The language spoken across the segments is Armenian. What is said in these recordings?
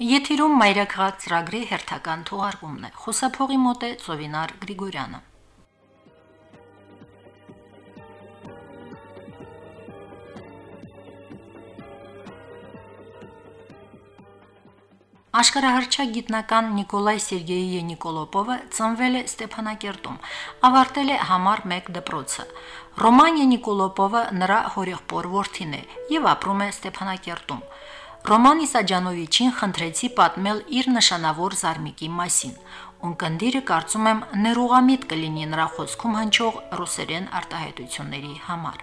Եթիրում մայրաքաղաք ծրագրի հերթական թողարկումն է։ Խոսափողի մոտ է Ծովինար Գրիգորյանը։ Աշխարհահռչակ գիտնական Նիկոլայ Սերգեյ Նիկոլոպովը ծնվել է Ստեփանակերտում, ավարտել է համար 1 դպրոցը։ Ռոմանիա Նիկոլոպովը նրա հորեղբոր որդին է եւ ապրում է Ստեփանակերտում։ Ռոման Իսաջանովիչին խնդրեցի պատմել իր նշանավոր զարմիկի մասին։ Ունկնդիրը կարծում եմ ներուղամիտ կլինի նրա խոսքում հնչող ռուսերեն արտահայտությունների համար։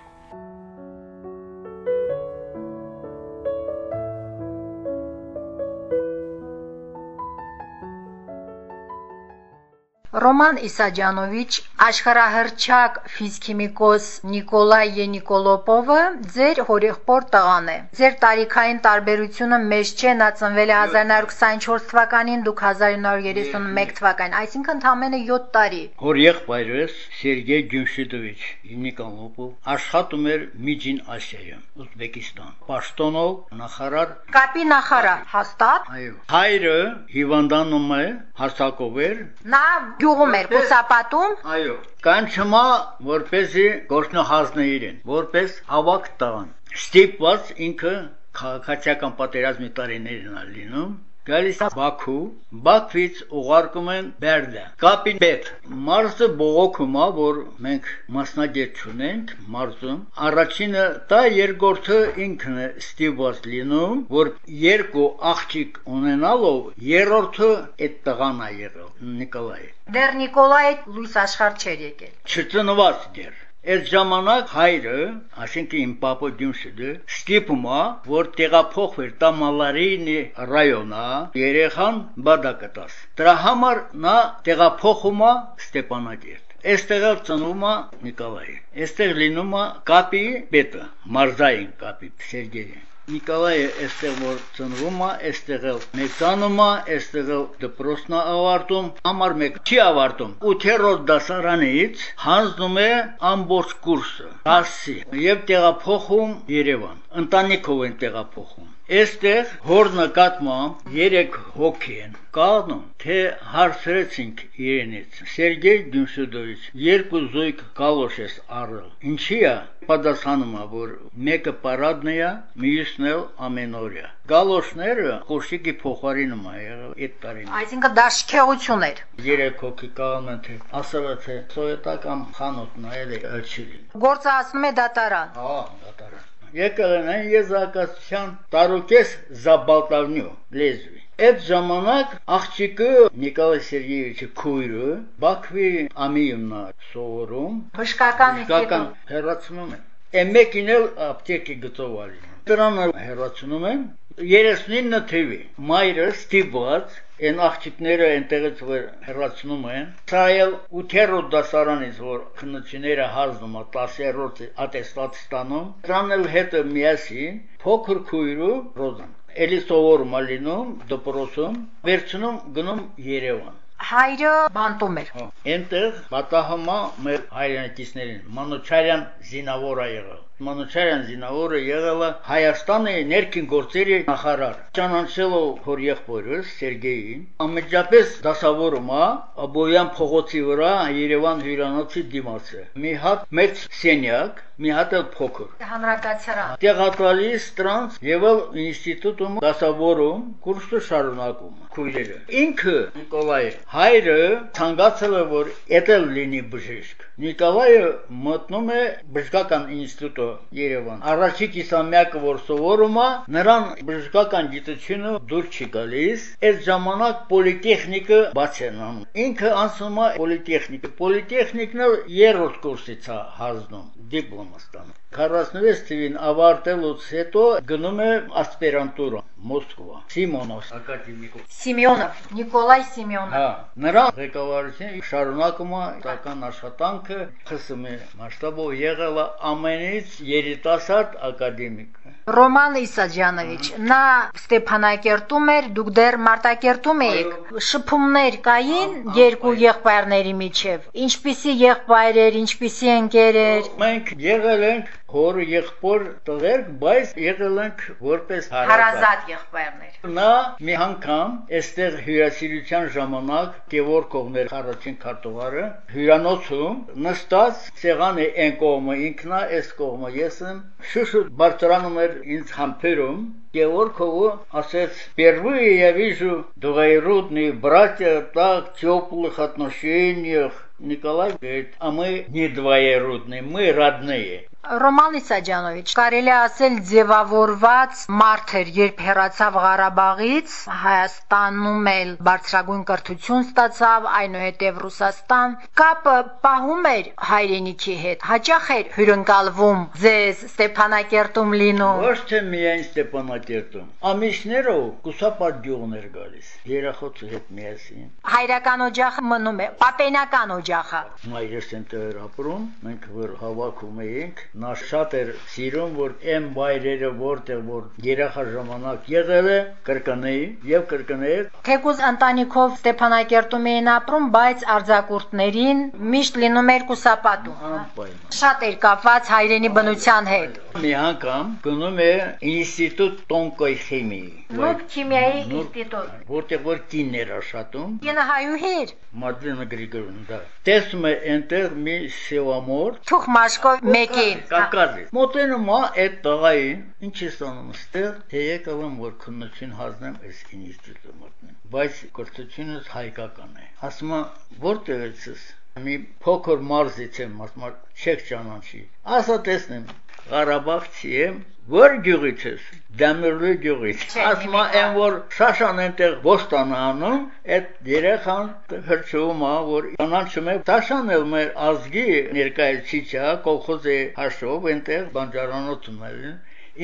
Ռոման Իսաջանովիչ, աշխարհահռչակ ֆիզիկիմիկոս Նիկոլայ Ենիկոլոպովը ձեր հորեղբոր տղան է։ Ձեր տարիքային տարբերությունը մեծ չէ, նա ծնվել է 1924 թվականին, դուք 1931 թվականին, այսինքն ընդամենը 7 տարի։ Հորեղբայրս Սերգեյ Գյումշիդովիչ Նիկոլոպով աշխատում էր Միջին Ասիայում, Ուզբեկիստան։ Պաշտոնով նախարար Կապի նախարար, հաստատ։ Այո։ Հայրը հիվանդանում է, հասակով էր։ Նա գյուղում էր, կուսապատում։ Այո։ Կանչմա որպեսի գործնահազնը իրեն, որպես ավակ տղան։ Ստիպված ինքը քաղաքացիական պատերազմի տարիներն ա լինում գալիս է Բաքու, Բաքվից ուղարկում են Բերդը։ Կապին պետ մարզը բողոքում է, որ մենք մասնագետ չունենք մարզում։ Առաջինը դա երկրորդը ինքն է ստիպված լինում, որ երկու աղջիկ ունենալով երրորդը այդ տղան է եղել Նիկոլայ։ Դեռ Նիկոլայ լույս աշխարհ չէր եկել։ Չծնված դեռ Այդ ժամանակ հայրը, այսինքն իմ պապը Դյումշիդը, ստիպում է, որ տեղափոխվեր Տամալարինի ռայոնա, երեխան բադակտաս։ Դրա համար նա տեղափոխում է Ստեփանակերտ։ Այստեղ ծնվում է Նիկոլայ։ Այստեղ լինում է կապի պետը, մարզային կապի Սերգեյը։ Նիկոլայը այստեղ որ ծնվում է, այստեղ էլ մեծանում է, այստեղ էլ դպրոցն է ավարտում, համար 1 չի ավարտում։ 8-րդ դասարանից հանձնում է ամբողջ կուրսը, դասի եւ տեղափոխում Երևան։ Ընտանիքով են տեղափոխում։ Այստեղ հոր նկատմամբ 3 հոգի են կանում, թե հարցրեցինք իրենից։ Սերգեյ Դյուսուդովիչ երկու զույգ գալոշ ես առել։ Ինչի՞ է պատասխանում է, որ մեկը պարադն է, մյուսն էլ ամենօրյա։ Գալոշները կոշիկի փոխարինում է եղել այդ տարին։ Այսինքն դա շքեղություն էր։ Երեք հոգի կան թե ասել է թե սովետական խանութ նայել է ըլչիլին։ Գործը ասում է դատարան։ Հա, դատարան եկել են եզակացության տարուկես Զաբալտավնյու լեզվի։ Այդ ժամանակ աղջիկը Նիկոլայ Սերգեյեvichը քույրը Բաքվի ամիումնա սովորում բժշկական բժշկական հերացնում են։ Էմեկին էլ ապտեկի գծովալի։ Դրան հերացնում են 39 թվի։ Մայրը ստիպված այն աղջիկները այնտեղից որ հեռացնում են, սա էլ 8-րդ դասարանից որ քննությունները հանձնում է 10-րդ ատեստատ ստանում, դրան էլ հետը միասին փոքր քույրու Ռոզան էլի սովորում է լինում դպրոցում, վերցնում գնում Երևան հայրը բանտում էր։ Այնտեղ պատահումա մեր հայրենակիցներին Մանուչարյան զինավոր է եղել։ Մանուչարյան զինավորը եղել է Հայաստանի ներքին գործերի նախարար։ Ճանաչելով հոր եղբորս Սերգեյին, ամեջապես դասավորում է Աբոյան փողոցի վրա Երևան հյուրանոցի դիմացը։ Մի հատ մեծ սենյակ, մի հատ էլ փոքր։ Հանրակացարան։ Տեղատալիս տրանս եւ ինստիտուտում դասավորում կուրսը շարունակում քույրերը։ Ինքը Նիկոլայը հայրը ցանկացել է որ էտել լինի բժիշկ։ Նիկոլայը մտնում է բժշկական ինստիտուտ Երևան։ Առաջի կիսամյակը որ սովորում է, նրան բժշկական գիտությունը դուր չի գալիս։ Այդ ժամանակ պոլիտեխնիկը բաց են անում։ Ինքը անցնում է պոլիտեխնիկը։ Պոլիտեխնիկն երրորդ կուրսից է հանձնում, դիպլոմ ստանում։ 46 թվին ավարտելուց հետո գնում է ասպիրանտուրա Մոսկվա Սիմոնով ակադեմիկով Սիմեոնով Նիկոլայ Սիմեոնով Հա նրա ղեկավարությունը շարունակում է տական աշխատանքը ԽՍՀՄ մասշտաբով եղել է ամենից երիտասարդ ակադեմիկ Ռոման Իսաջանովիչ նա Ստեփանակերտում էր դուք դեռ Մարտակերտում էիք շփումներ կային երկու եղբայրների միջև ինչպիսի եղբայր էր ինչպիսի ընկեր էր մենք եղել ենք հոր եղբոր տղեր, բայց եղել ենք որպես հարազատ եղբայրներ։ Նա մի անգամ այստեղ հյուրասիրության ժամանակ Գևորգովն էր առաջին քարտուղարը հյուրանոցում նստած սեղանի այն կողմը ինքնա, այս կողմը ես եմ շուշուտ բարձրանում էր ինձ համբերում Георгову ասեց «Впервые я вижу двоюродные братья так теплых отношениях Նիկոլայ говорит, а мы не двоюродные, мы родные. Ռոման Իսաջանովիչ, կարելի ասել ձևավորված մարդ էր, երբ հեռացավ Ղարաբաղից, Հայաստանում էլ բարձրագույն կրթություն ստացավ, այնուհետև Ռուսաստան, կապը պահում էր հայրենիքի հետ, հաճախ էր հյուրընկալվում ձեզ Ստեփանակերտում լինում։ Ոչ թե միայն Ստեփանակերտում, ամիսներով կուսապատյողներ գալիս, երախոցի հետ միասին։ Հայրական օջախը մնում է, պապենական օջախը։ Մայրս ընտեր ապրում, մենք հավաքում էինք նա շատ էր սիրում, որ այն բայրերը որտեղ որ երախա ժամանակ եղել է, կրկնեի եւ կրկնեի։ Թեկուզ ընտանիքով Ստեփանակերտում էին ապրում, բայց արձակուրդներին միշտ լինում էր կուսապատում։ Անպայման։ Շատ էր կապված հայրենի բնության հետ։ Մի անգամ գնում է ինստիտուտ տոնկոյ խիմիի։ Նուկ քիմիայի ինստիտուտ։ Որտեղ որ կիններ աշխատում։ Կինը հայուհեր։ Մադրինա Գրիգորյան, դա։ Տեսնում է այնտեղ մի սևամոր Թուխ մաշկով մեկին։ Կակազի։ Մոտենում է այդ տղային, ինչ է ստանում ստեղ, թե եկավ եմ որ քննություն հանձնեմ այս ինստիտուտը մոտնեմ։ Բայց կրթությունս հայկական է։ Ասում է, որտեղ ես մի փոքր մարզից եմ, ասում չեք ճանաչի։ Ասա տեսնեմ, Ղարաբաղցի եմ, որ գյուղից ես, Դամիրլի գյուղից։ Ասում եմ, որ Շաշան այնտեղ ոստանը անում, այդ երեխան հրճում է, որ ճանաչում է Շաշան էլ մեր ազգի ներկայացիչա, կողոզի հաշով այնտեղ բանջարանոցում է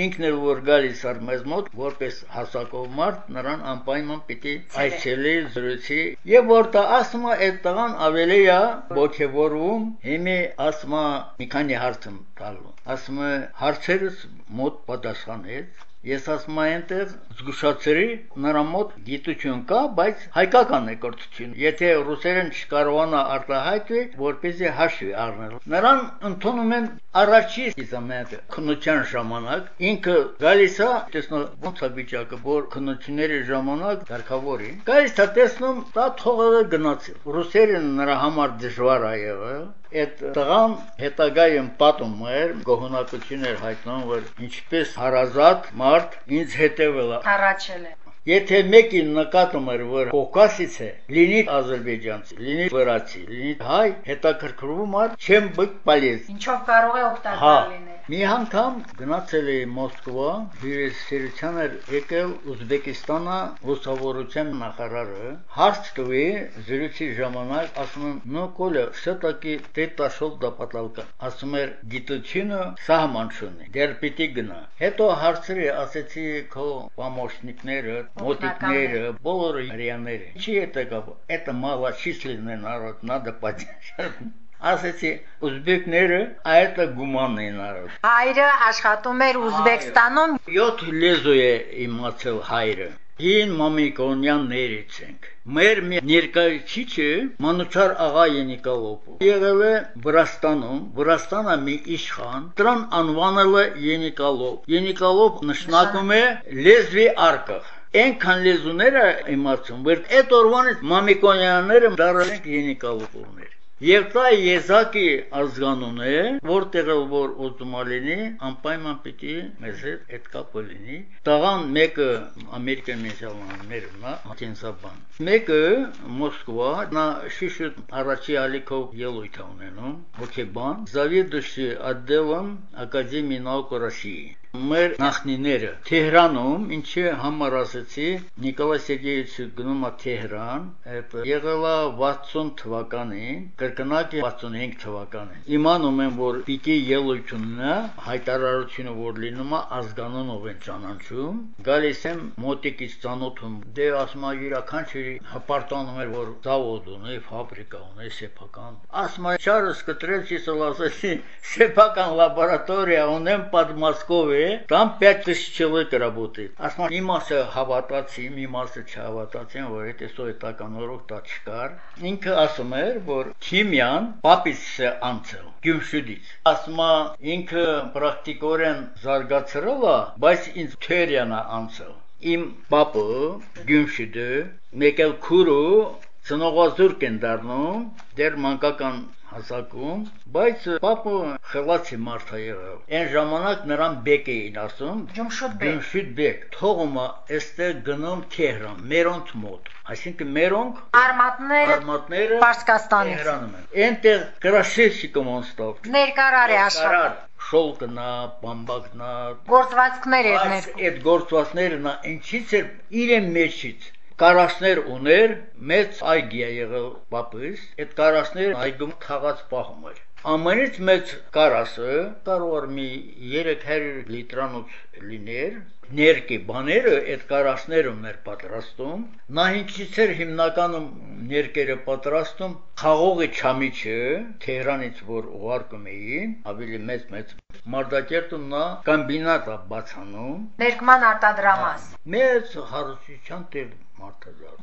ինքն էլ որ գալիս էր մեզ մոտ որպես հասակով մարդ նրան անպայման պիտի այցելի զրուցի եւ որ դա ասում է այդ տղան ավելի է ողջևորվում հիմի ասում է մի քանի հարց տալու ասում է հարցերս մոտ պատասխանեց Ես ասում եմ այնտեղ զգուշացրի նրա մոտ գիտություն կա, բայց հայկական է կրթություն։ Եթե ռուսերեն չկարողանա արտահայտվի, որպեսզի հաշվի առնել։ Նրան ընդունում են առաջի իզամենտ քննության ժամանակ ինքը գալիս է տեսնում ոնց է վիճակը, որ քննությունների ժամանակ դարքավոր է։ Գալիս է տեսնում, դա թողը գնացել։ Ռուսերեն նրա համար դժվար է եղել այդ տղան հետագայում պատում էր գոհունակություն էր հայտնում որ ինչպես հարազատ մարդ ինձ հետևել է առաջել է Եթե մեկին նկատում էր, որ Կովկասից է, լինի ազերբայջանցի, լինի վրացի, լինի հայ, հետաքրքրվում էր, չեմ բկ պալես։ Ինչով կարող է օգտակար հա, լինել։ Մի անգամ գնացել էի Մոսկվա, հյուրասիրության էր եկել Ուզբեկիստանը ուսավորության նախարարը։ Հարց տվի զրույցի ժամանակ, ասում եմ, «Ну, Коля, все-таки ты пошел до потолка»։ Ասում էր, «Գիտությունը սահման չունի, դեռ պիտի գնա»։ Հետո հարցրի, ասեցի, «Քո помощникները, մոտիկները, բոլորը հрьяները, ինչի է տակավ, это малочисленный народ, надо поддержать» ասեցի ուզբեկները այդ գումանն են արել հայրը աշխատում էր Ուզբեկստանում 7 լեզու է իմացել հայրը Ին Մամիկոնյաններից ենք։ Մեր մի ներկայացիչը Մանուչար աղա Ենիկալոպը եղել է Վրաստանում, Վրաստանը մի իշխան, դրան անվանել է Ենիկալոպ։ Ենիկալոպ նշանակում է լեզվի արկղ այնքան լեզուները իմացում, որ այդ օրվանից Մամիկոնյանները դարել են Ենիկալոպներ։ Եվ դա եզակի ազգանուն է, որտեղ որ ուզում լինի, անպայման պիտի մեզ հետ այդ կապը լինի։ Տղան մեկը Ամերիկա մեջալաններն է, Ատենսաբան։ Մեկը Մոսկվա, նա շիշուտ առաջի ալիքով ելույթ ունենում, հոկեբան, заведующий отделом Академии наук России մեր նախնիները Թեհրանում, ինչի համար ասեցի, Նիկոլայ Սերգեյիչը գնում է Թեհրան, այդ եղել է 60 թվականին, կրկնակի 65 թվականին։ Իմանում եմ, որ պիտի ելույթ ունենա, հայտարարությունը որ լինում է ազգանունով են ճանաչում, գալիս եմ մոտիկից ծանոթում, դե ասում է յուրաքանչյուրի հպարտանում էր, որ զավոդ ունի, ֆաբրիկա ունի, սեփական։ Ասում է, չարս կտրել, չի ասեցի, սեփական լաբորատորիա ունեմ под человек, там 5000 человек работает. Ասում եմ իմասը հավատացի, իմասը չհավատացին, որ եթե սովետական օրոք դա չկար։ Ինքը ասում էր, որ քիմիան պապից է անցել Գյումրիից։ Ասում է ինքը պրակտիկորեն զարգացրել է, բայց ինձ թերիան է անցել։ Իմ պապը Գյումրիդը մեկել քուրու ծնողազուրկ են դառնում, դեռ մանկական հասակում, բայց պապը խելացի մարդ է եղել։ Այն ժամանակ նրան բեկ էին ասում, Ջումշուտ բեկ։ Ջումշուտ բեկ։ Թողումը այստեղ գնում Թեհրան, մերոնց մոտ։ Այսինքն մերոնք Արմատները արմատները Պարսկաստանից։ Թեհրանում են։ Այնտեղ գրաշեցիկը մոնստով։ ներկարար է Կարար շոլկնա, բամբակնա, Գործվածքներ էր Բայց ներ։ այդ գործվածները նա ինչից էր իրեն մեջից կարասներ ուներ, մեծ այգի է եղել պապыс, այդ կարասները այգում թաղած պահում էր։ Ամենից մեծ կարասը կարող էր մի 300 լիտրանոց լիներ, ներկի բաները այդ կարասներում էր պատրաստում։ Նա ինչից էր հիմնականում ներկերը պատրաստում խաղողի չամիչը Թեհրանից որ ուղարկում էին, ավելի մեծ-մեծ Մարտակերտում նա կոմբինատ բացանում, Ներկման արտադրամաս։ մեծ հարստության տեղ մարտադար։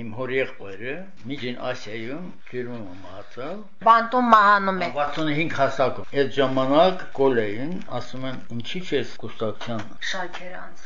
Իմ հորեղբայրը Միջին Ասիայում ջերմում մահացավ Բանտում մահանում է։ 65 հասակում։ Այդ ժամանակ կոլեին ասում են ինչի՞ չես կուստակցան Շաքերանց։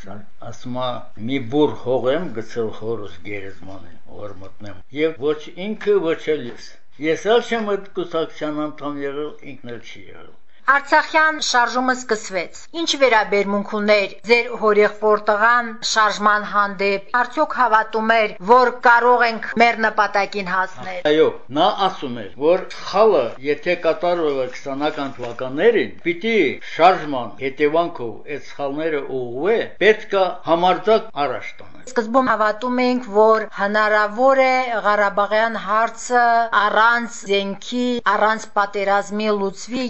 ասում է մի բուր հողեմ գցել խորս գերեզմանին որ մտնեմ եւ ոչ ինքը ոչ էլ ես ես էլ չեմ այդ կուսակցության անդամ եղել ինքն էլ չի եղել Արցախյան շարժումը սկսվեց։ Ինչ վերաբերմունք ուներ ձեր հորեղբոր տղան շարժման հանդեպ։ Արդյոք հավատում էր, որ կարող ենք մեր նպատակին հասնել։ Այո, նա ասում էր, որ խալը, եթե կատարվել է 20-ական թվականներին, պիտի շարժման հետևանքով այդ սխալները ուղղվե, պետքա համարձակ առաջ տանել։ Սկզբում հավատում էինք, որ հնարավոր է Ղարաբաղյան հարցը առանց զենքի, առանց պատերազմի լուծվի,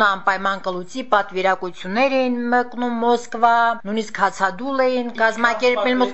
նա անպայման կլուծի, պատվիրակություններ էին մեկնում Մոսկվա, նույնիսկ հացադուլ էին կազմակերպել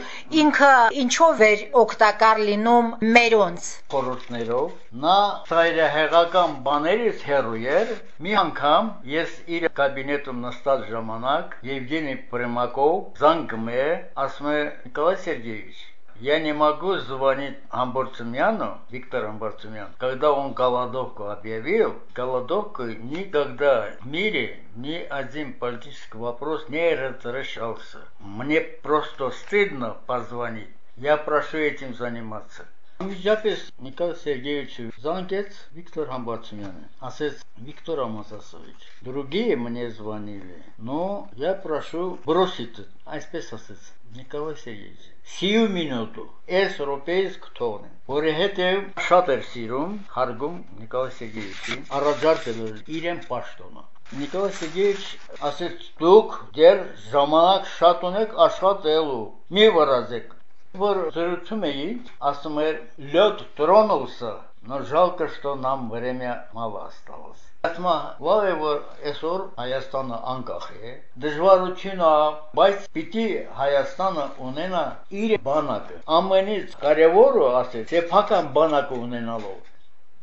ինքը ինչով էր օգտակար լինում մերոնց? Խորհուրդներով նա ծայրահեղական բաներից հեռու էր մի անգամ ես իր կաբինետում նստած ժամանակ Եվգենի Պրեմակով զանգում է ասում է Նիկոլայ Սերգեյevich Я не могу звонить Амбурцумяну, Виктору Амбурцумяну, когда он голодовку объявил. Голодовку никогда в мире ни один политический вопрос не разрешался. Мне просто стыдно позвонить. Я прошу этим заниматься. Անմիջապես Նիկոլ Սերգեյեվիչը զանգեց Վիկտոր Համբարձումյանը։ Ասեց Виктор Ամասասովիչ, другие мне звонили, но я прошу бросить это. Այսպես ասեց Նիկոլայ Սերգեյեվիչ։ Սիու մինուտու էս ռոպեիս կթողնեմ, որովհետև շատ էր սիրում հարգում Նիկոլայ Սերգեյեվիչին, առաջարկել իրեն պաշտոնը։ Նիկոլայ Սերգեյեվիչ ասեց՝ դուք դեռ ժամանակ շատ ունեք աշխատելու։ Մի վրազեք, որ զրուցում էի, ասում էր «Лед тронулся, но жалко, что нам время мало осталось»։ Ասում լավ է, որ այսօր Հայաստանը անկախ է, դժվարություն է, բայց պիտի Հայաստանը ունենա իր բանակը։ Ամենից կարևորը ասել, սեփական բանակը ունենալով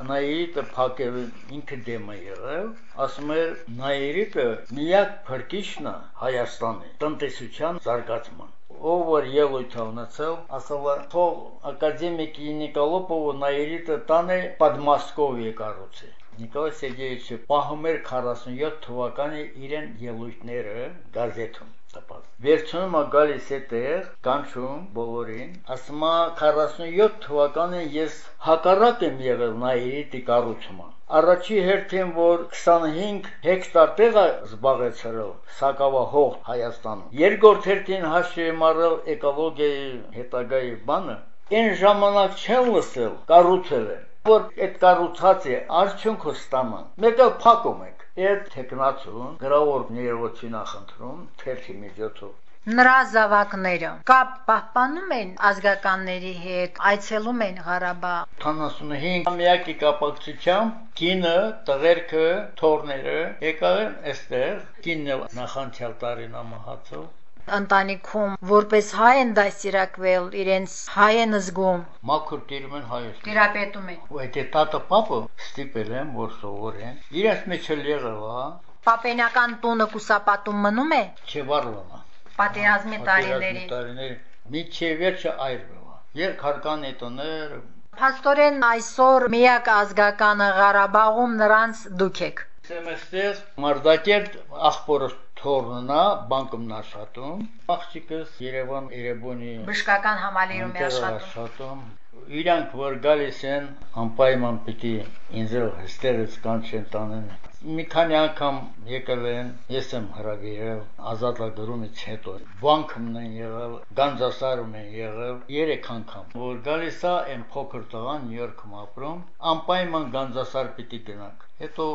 Նաիրիտը փակել ինքը դեմ է եղել, ասում էր Նաիրիտը միակ փրկիչն է Հայաստանի տնտեսության զարգացման ով որ ելույթ ունեցել, ասել թող ակադեմիկ Նիկոլոպովը նաերիտը տանը Պադմասկովի կառուցի։ Նիկոլայ Սերգեյեվիչը պահում էր 47 թվականի իրեն ելույթները գազետում տպած։ Վերջնում է գալիս է տեղ, կանչում բոլորին, ասում է 47 թվականին ես հակառակ եմ եղել Նայիրիտի կառուցման։ Առաջի հերթին, որ 25 հեկտար տեղ է զբաղեցրել Սակավահող Հայաստանում։ Երկրորդ հերթին հաշվի առել էկոլոգիայի հետագայի բանը։ Այն ժամանակ չեն լսել, կառուցել են որ այդ կառուցած է արդյունքը ստանան։ Մեկը փակում եք։ Այդ տեխնացուն գրավոր ներողություն ախնդրում թերթի միջոցով Նրա զավակները կապ պահպանում են ազգականների հետ, այցելում են Ղարաբաղ։ 75 ամյակի կապակցությամբ կինը, տղերքը, թորները եկան այստեղ, կինն նախանցյալ տարին ամահացավ ընտանիքում որպես հայ են դասիրակվել, իրենց հայ են զգում, մաքուր տիրում են Հայաստան։ տիրապետում են։ Ու այդ տատը պապը ստիպել են, որ սովորեն։ Իրենց մեջ էլ եղել է, Պապենական տունը կուսապատում մնում է Չվարլոնա։ պատերազմի տարիների։ Տարիների միջև վերջը այրվելա։ Երկհարկան էտոներ Փաստորեն այսօր միակ ազգականը Ղարաբաղում նրանց դուք եք։ Սեմեստեր Մարտակերտ ախպորը թորնա բանկում աշխատում աղջիկս Երևան Երևանի Բժշկական համալիրում է աշխատում։ իրանք որ գալիս են անպայման պիտի ինձ հստերից կանչեն տանեն մի քանի անգամ եկել են ես եմ հրավիրել ազատագրումից հետո բանկումն են եղել գանձասարում են եղել երեք անգամ որ գալիս է այն փոքր տղան Նյու Յորքում ապրում անպայման գանձասար պիտի գնանք հետո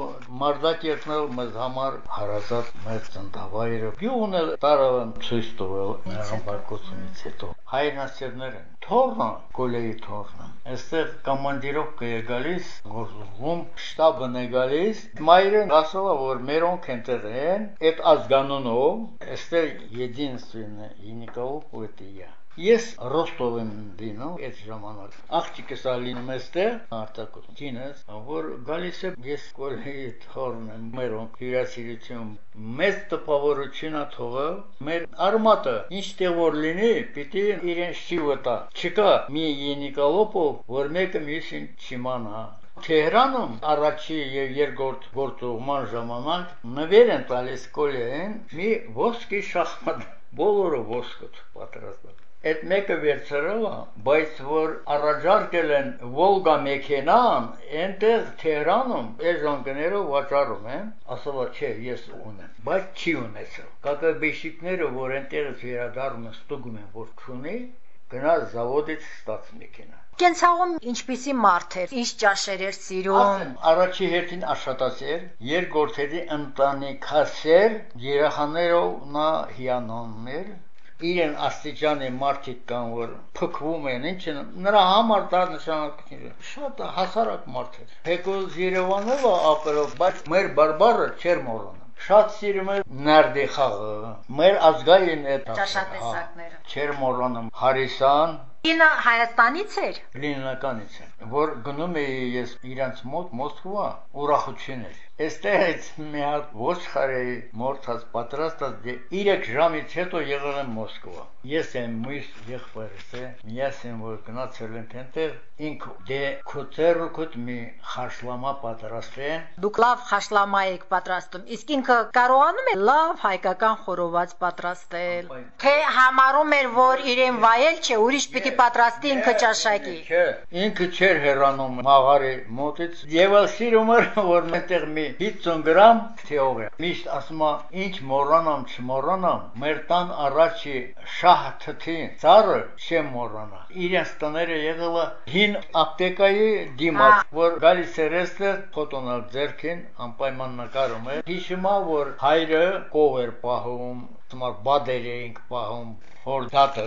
մարտակերտն էլ մեզ համար հարազատ մեր ծնդավայրը գյուղն էլ տարավն ցույց տվել հրամբարկությունից հետո հայրենասերներ են թորնա կոլեի թորնա այստեղ կոմանդիրովկա է գալիս գործում շտաբն է գալիս մայրեն ասում որ մերոնք ընտեղ են այդ ազգանունով այստեղ единственное и никого поэтия Ես Ռոստով եմ դինում այդ ժամանակ։ Աղջիկս ալինում էստեղ արտակոս։ Կինս, որ գալիս է ես կոլեի թորն եմ մերոն հյուրասիրություն մեծ տպավորությունա թողը մեր արմատը ինչ տեղ որ լինի պիտի իրեն շի վտա չկա մի Ենիկալոպով որ մեկը մյուսին չիմանա Թեհրանում առաջի եւ երկրորդ գործողման ժամանակ նվեր են տալիս կոլեին մի ոսկի շախմատ բոլորը ոսկոտ պատրաստած Այդ մեկը վերցրել է, բայց որ առաջարկել են Վոլգա մեքենան, այնտեղ Թեհրանում այս ժանգներով վաճառում են, ասում է, չէ, ես ունեմ, բայց չի ունեցել։ Կակաբեշիկները, որ այնտեղից վերադառնում են, ստուգում են, որ չունի, գնա զավոդից ստաց մեքենա։ Կենցաղում ինչպիսի մարդ էր, ինչ ճաշեր էր սիրում։ Առաջի հերթին աշխատասեր, երկրորդի ընտանիքասեր, երեխաներով նա հիանոներ, իրեն աստիճանի մարդիկ կան, որ փքվում են, ինչ նրա համար դա նշանակություն շատ հասարակ մարդ է։ Հեկոս Երևանում է ապրել, բայց մեր բարբարը չեր մոռանում։ Շատ սիրում է նարդի խաղը։ Մեր ազգային է ճաշատեսակները։ Չեր մոռանում Հարիսան, Ինը Հայաստանից էր։ Լենինականից է, որ գնում էի ես իրանց մոտ Մոսկվա, ուրախություն էր։ Այստեղից մի հատ ոչխարի մորթած պատրաստած 3 ժամից հետո եղել եմ Մոսկվա։ Ես եմ մյուս եղբայրս է, միասին որ գնացել ենք այնտեղ, ինք դե քոթերուկոտ մի խաշլամա պատրաստեն։ Դուք լավ խաշլամա եք պատրաստում, իսկ ինքը կարողանում է լավ հայկական խորոված պատրաստել։ Թե համարում էր, որ իրեն վայել չէ, ուրիշ պիտի պատրաստի ինքը ճաշակի։ Չէ, ինքը չէր հեռանում մաղարի մոտից, եւ սիրում էր, որ մենտեղ մի 50 գրամ թեող է։ Միշտ ասում է, ինչ մոռանամ, չմոռանամ, մեր տան առաջի շահ թթին ծառը չեմ մոռանա։ Իրենց տները եղել է հին ապտեկայի դիմաց, որ գալիս էր այստեղ ֆոտոնալ ձերքին անպայման նկարում է։ Հիշում որ հայրը կով էր պահում, Թմար բադեր էինք պահում հորդատը,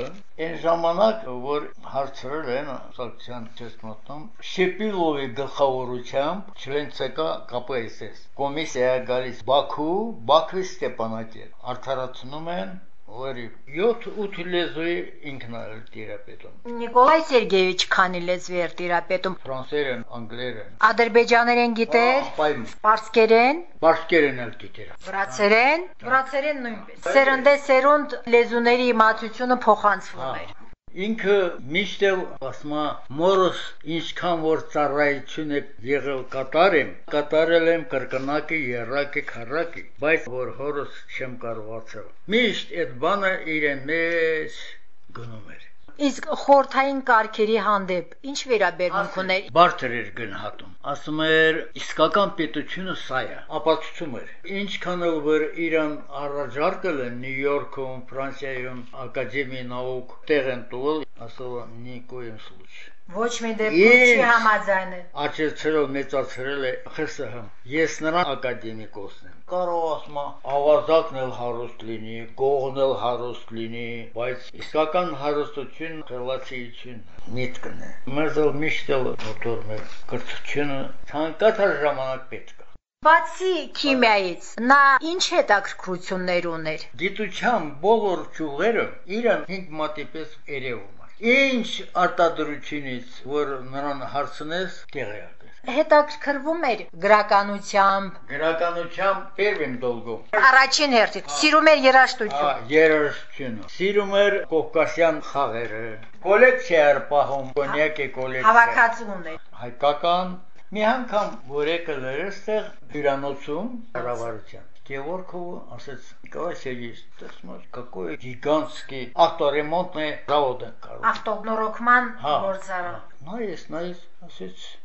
այն ժամանակ, որ հարցրել են սակցիան չեսմոտում, Շեպիլովի գլխավորությամբ Չլենցեկա ԿՊՍՍ կոմիսիա գալիս Բաքու, Բաքվի Ստեփանակեր, արդարացնում են Որի 7-8 լեզուի ինքն է տիրապետում։ Նիկոլայ Սերգեյիչ քանի լեզվի էր տիրապետում։ Ֆրանսերեն, անգլերեն։ Ադրբեջաներեն գիտեր, պարսկերեն, բարձկերեն էլ գիտեր։ վրացերեն, վրացերեն նույնպես։ Սերնդե սերունդ լեզուների իմացությունը փոխանցվում էր։ Ինքը միշտ ասում է մորս ինչքան որ ծառայություն է եղել կատարեմ, կատարել եմ կրկնակի, երակի, քարակի, բայց որ հորս չեմ կարողացել։ Միշտ այդ բանը իրեն մեջ գնում էր։ Իսկ խորթային կարգերի հանդեպ ինչ վերաբերմունք ուներ։ Բարձր էր գնահատում։ Ասում էր, իսկական պետությունը սա է, ապացուցում էր։ Ինչքանով որ Իրան առաջարկել են Նյու Յորքում, Ֆրանսիայում, Ակադեմիա նաուկ տեղ են տվել, ասում Նիկոյեմ случай Ոչ մի դեպքում չի համաձայնել։ Աճեցրել մեծացրել է ԽՍՀ։ Ես նրան ակադեմիկոսն եմ։ Կարող ասում ավազակն էլ հարուստ լինի, կողն էլ հարուստ լինի, բայց իսկական հարստություն խելացիություն միտքն է։ Մեզ էլ միշտ էլ մոտոր մեր կրթությունը ցանկացած ժամանակ պետք է։ Բացի քիմիայից, նա ինչ հետաքրքրություններ ուներ։ Գիտության բոլոր ճյուղերը իրան 5 մատի պես երևում Ինչ արտադրությունից, որ նրան հարցնես, տեղյակ ես։ Հետաքրվում էր գրականությամբ, Գրականությամբ первым долгом։ առաջին հերթին սիրում էր երաժշտություն։ Երաժշտությունը։ Սիրում էր կովկասյան խաղերը։ Կոլեկցիա էր պահում, կոնյակի կոլեկցիա։ Հավաքածուն էր։ Հայկական մի անգամ որ եկել էր այստեղ հյուրանոցում կառավարության Георгиеву ասաց Николай Сергеевич, ты смотри, какой гигантский авторемонтный завод են կարող։ Ավտոնորոգման Հա, գործարան։ Ноис, Ноис,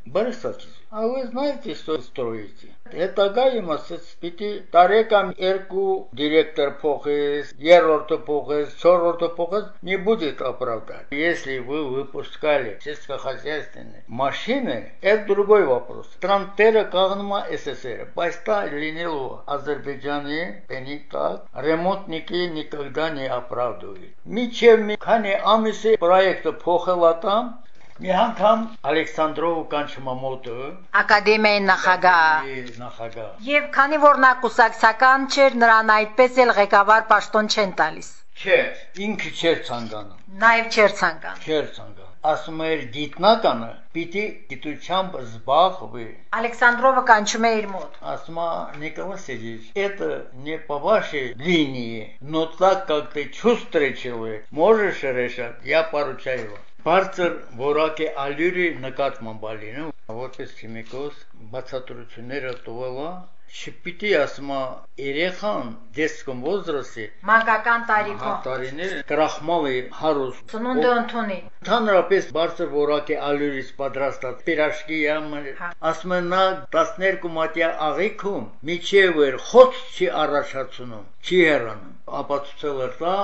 Борисович, а вы знаете, что строите? Это гаймасыц пяти тарекам эрку директор похез, ерорту похез, чорорту похез не будет оправдать. Если вы выпускали сельскохозяйственные машины, это другой вопрос. Трантера Кагнма СССР, Байста Ленилу, Азербайджане, Пенитак, ремонтники никогда не оправдывают. Мичем, Кане Амиси, проект Похелатам, Մի անգամ Ալեքսանդրով կանչմամոտը Ակադեմիայի նախագահ նախագահ Եվ քանի որ նա կուսակցական չէր, նրան այդպես էլ ղեկավար պաշտոն չեն տալիս։ Չէ, ինքը չէր ցանկանում։ Նաև չէր ցանկանում։ Չէր ցանկանում ասում էր գիտնականը պիտի գիտությամբ զբաղվի։ Ալեքսանդրովը կանչում է իր մոտ։ Ասում է Նիկոլ Սերգեյevич, это не по вашей линии, но так как ты чувствуешь его, можешь решать, я поручаю Բարձր որակի ալյուրի նկատմամբ ալինը, որպես քիմիկոս բացատրությունները տվելա, չպիտի ասма երեխան դեսկոմ ոզրոսի Մանկական տարիքում տարիներ կրախմալի հարուստ ծնունդը ընդունի։ Ընդհանրապես բարձր որակի ալյուրից պատրաստած պիրաշկի համար Հա։ ասում են նա 12 մատյա աղիքում միջև էր խոց չի առաջացնում չի հեռանում ապացուցել էր դա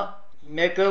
մեկը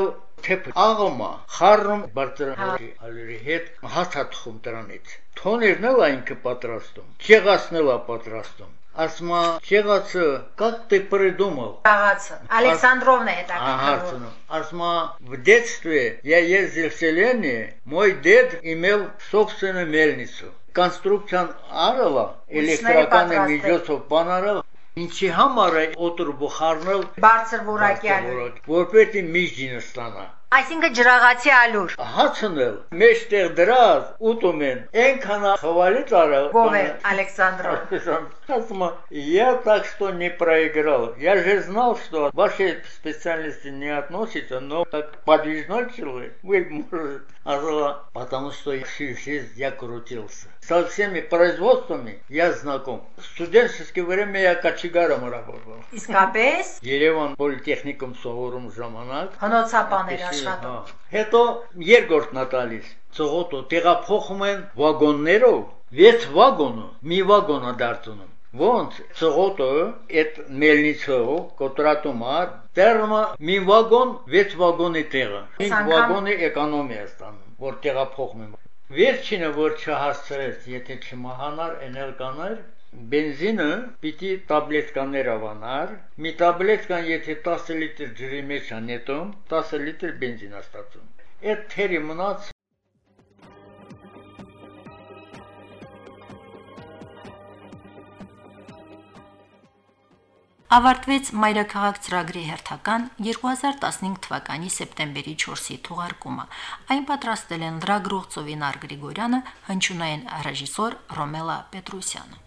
թեփ աղմա խառն բարձրանալի ալերի հետ հացաթխում դրանից թոներն էլ այն կպատրաստում քեղացնել է պատրաստում ասմա քեղացը как ты придумал Кагаться. Александровна это Агарцину. Асма в детстве я ездил в селение, мой дед имел собственную мельницу. Կոնստրուկցիան արելա, էլեկտրական միջոցով բանարավ, ինչի համար է օտր բխարնել Բարձր որակի ալյուր։ որպեսի միջինը ստանա։ Այսինքն ջրաղացի ալյուր։ Հացնել, մեջտեղ դրած, ուտում են, այնքան խվալի տարել։ Ով է Ալեքսանդրով։ Асма, я так что не проиграл. Я же знал, что ваши специальности не относятся, но как подвижной человек вы можете. Азала, потому что всю жизнь я крутился. Со всеми производствами я знаком. В студенческое время я кочегаром работал. Իսկապես Երևան պոլիտեխնիկում սովորում ժամանակ հնոցապաներ աշխատում։ Հա։ Հետո երկրորդն է տալիս։ Ծողոտը տեղափոխում են վագոններով, 6 վագոնը, մի վագոն է դարձնում։ Ոնց ծողոտը այդ մելնիցով կոտրատում է, դեռ մի վագոն 6 վագոնի տեղը։ 5 անգամ- վագոնի էկոնոմիա ստանում, որ տեղափոխում են։ Վերջինը որ չհասցրեց, եթե չմահանար, էնել կանար, Բենզինը պիտի տաբլետկաներ ավանար, մի տաբլետկան եթե 10 լիտր ջրի մեջ է նետում, 10 լիտր բենզին է ստացում։ Այդ թերի մնաց Ավարտվեց Մայրաքաղաք ծրագրի հերթական 2015 թվականի սեպտեմբերի 4-ի թողարկումը։ Այն պատրաստել են լրագրող Ծովինար Գրիգորյանը, հնչյունային ռեժիսոր Ռոմելա Պետրոսյանը։